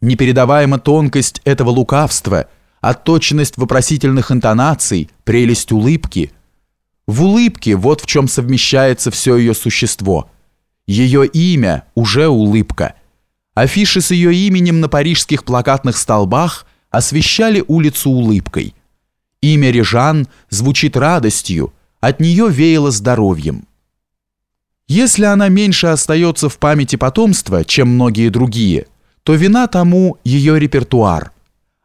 непередаваема тонкость этого лукавства, отточенность вопросительных интонаций, прелесть улыбки. В улыбке вот в чем совмещается все ее существо. Ее имя уже улыбка. Афиши с ее именем на парижских плакатных столбах освещали улицу улыбкой. Имя Режан звучит радостью, от нее веяло здоровьем. Если она меньше остается в памяти потомства, чем многие другие, то вина тому ее репертуар.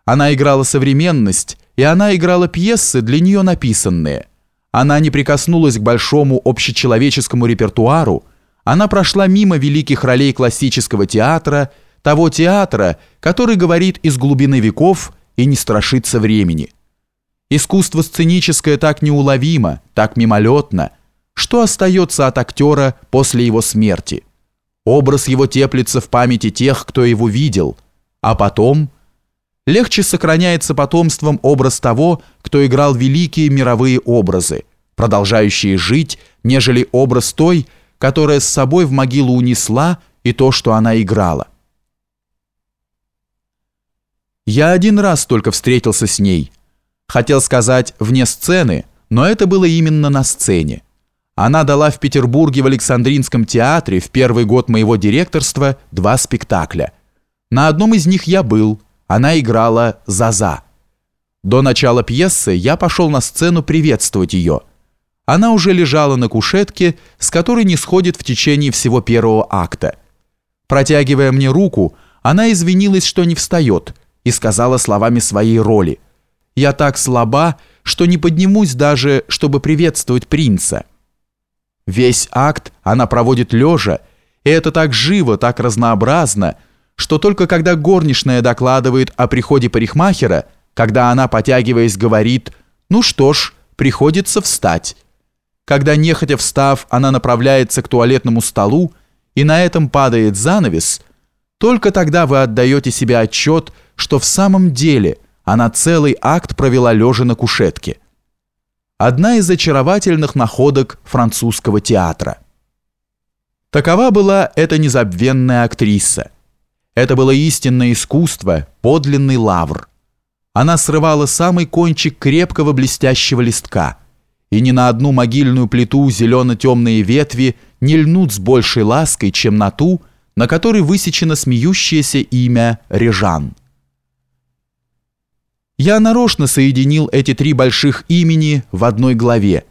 Она играла современность, и она играла пьесы, для нее написанные. Она не прикоснулась к большому общечеловеческому репертуару, она прошла мимо великих ролей классического театра, того театра, который говорит из глубины веков и не страшится времени. Искусство сценическое так неуловимо, так мимолетно – что остается от актера после его смерти? Образ его теплится в памяти тех, кто его видел, а потом легче сохраняется потомством образ того, кто играл великие мировые образы, продолжающие жить, нежели образ той, которая с собой в могилу унесла и то, что она играла. Я один раз только встретился с ней. Хотел сказать вне сцены, но это было именно на сцене. Она дала в Петербурге в Александринском театре в первый год моего директорства два спектакля. На одном из них я был, она играла «Заза». До начала пьесы я пошел на сцену приветствовать ее. Она уже лежала на кушетке, с которой не сходит в течение всего первого акта. Протягивая мне руку, она извинилась, что не встает, и сказала словами своей роли. «Я так слаба, что не поднимусь даже, чтобы приветствовать принца». Весь акт она проводит лежа, и это так живо, так разнообразно, что только когда горничная докладывает о приходе парикмахера, когда она, потягиваясь, говорит «ну что ж, приходится встать». Когда, нехотя встав, она направляется к туалетному столу, и на этом падает занавес, только тогда вы отдаете себе отчет, что в самом деле она целый акт провела лежа на кушетке одна из очаровательных находок французского театра. Такова была эта незабвенная актриса. Это было истинное искусство, подлинный лавр. Она срывала самый кончик крепкого блестящего листка, и ни на одну могильную плиту зелено-темные ветви не льнут с большей лаской, чем на ту, на которой высечено смеющееся имя Режан. Я нарочно соединил эти три больших имени в одной главе.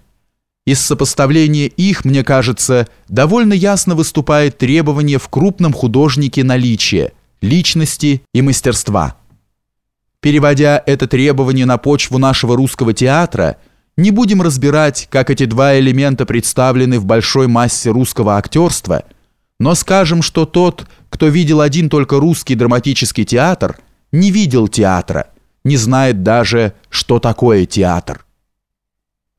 Из сопоставления их, мне кажется, довольно ясно выступает требование в крупном художнике наличия, личности и мастерства. Переводя это требование на почву нашего русского театра, не будем разбирать, как эти два элемента представлены в большой массе русского актерства, но скажем, что тот, кто видел один только русский драматический театр, не видел театра – не знает даже, что такое театр.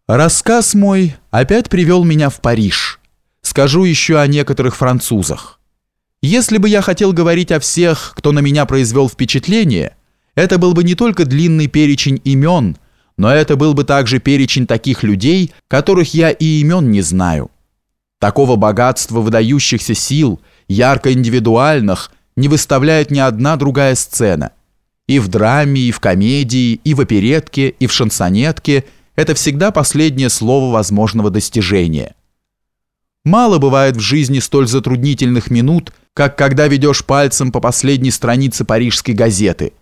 Рассказ мой опять привел меня в Париж. Скажу еще о некоторых французах. Если бы я хотел говорить о всех, кто на меня произвел впечатление, это был бы не только длинный перечень имен, но это был бы также перечень таких людей, которых я и имен не знаю. Такого богатства выдающихся сил, ярко индивидуальных, не выставляет ни одна другая сцена – и в драме, и в комедии, и в оперетке, и в шансонетке это всегда последнее слово возможного достижения. Мало бывает в жизни столь затруднительных минут, как когда ведешь пальцем по последней странице парижской газеты.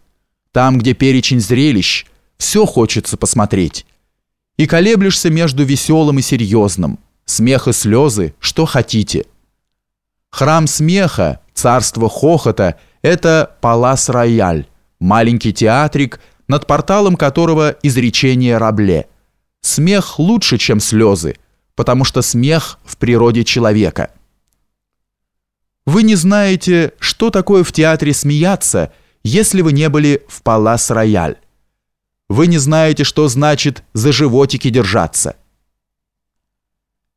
Там, где перечень зрелищ, все хочется посмотреть. И колеблешься между веселым и серьезным, смех и слезы, что хотите. Храм смеха, царство хохота – это Палас-Рояль маленький театрик, над порталом которого изречение Рабле. Смех лучше, чем слезы, потому что смех в природе человека. Вы не знаете, что такое в театре смеяться, если вы не были в Палас-Рояль. Вы не знаете, что значит за животики держаться.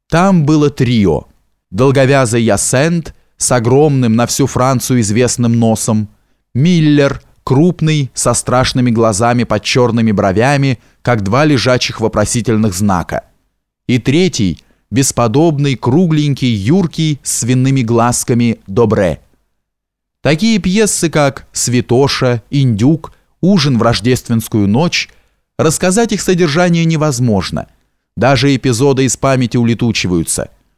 Там было трио. Долговязый Ясент с огромным на всю Францию известным носом, Миллер – крупный, со страшными глазами под черными бровями, как два лежачих вопросительных знака. И третий, бесподобный, кругленький, юркий, с свиными глазками, добре. Такие пьесы, как «Святоша», «Индюк», «Ужин в рождественскую ночь», рассказать их содержание невозможно. Даже эпизоды из памяти улетучиваются –